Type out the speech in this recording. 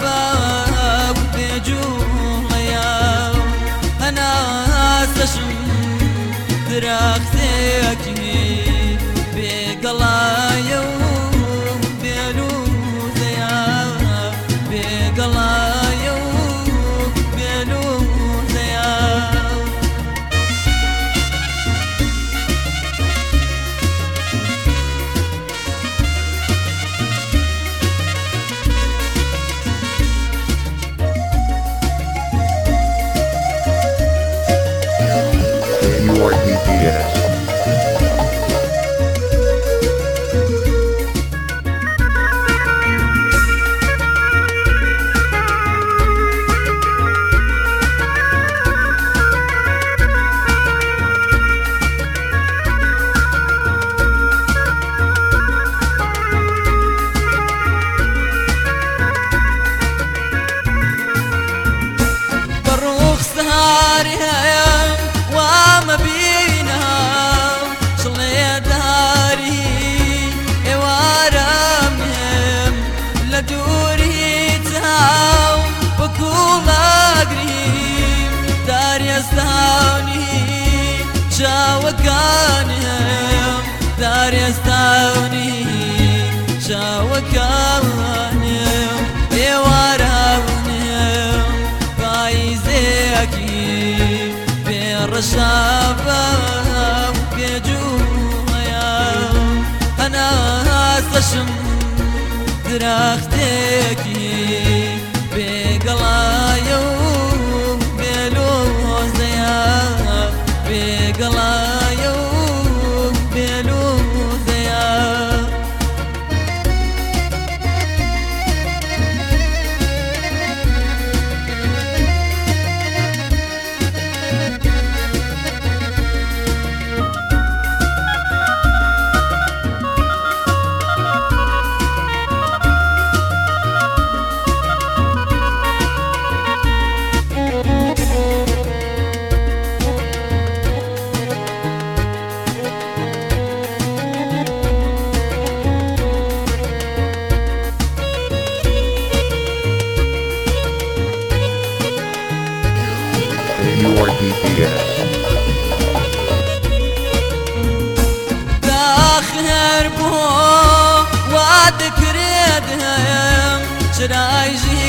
باب تجوغيا أنا سشم تراك شاوەکانم دارێستاونی شاوەکانم ئێوارونم پاییزێکی پێڕەشابم پێجووەیە هەناسەشم درختێکی I see.